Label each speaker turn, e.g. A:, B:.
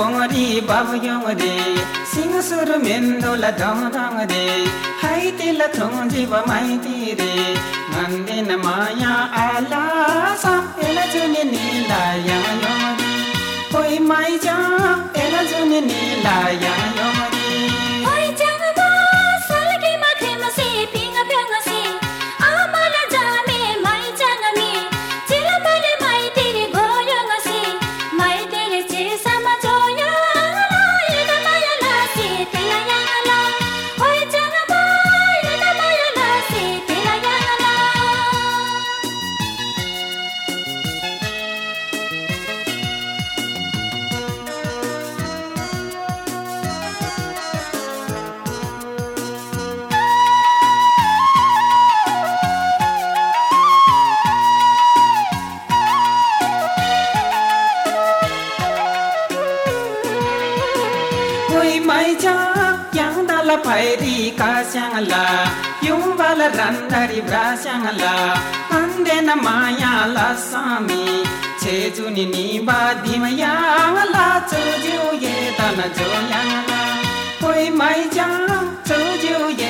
A: kongari babu yongari sing sur
B: mendo la dong dong de hai te la thong ji ba mai ti re ngande na maya ala sa ela june ni la ya yongari koi mai ja ela june ni la ya yongari
A: कोही माइ जा याङ दाला फाइरी का स्याङ ला young बाला रन्दारी bra स्याङ ला अन्देन माया ला सामी छे जुनि नि बा दिम याङ ला चुज्यू ये दन जो याङ ला कोही माइ जा चुज्यू ये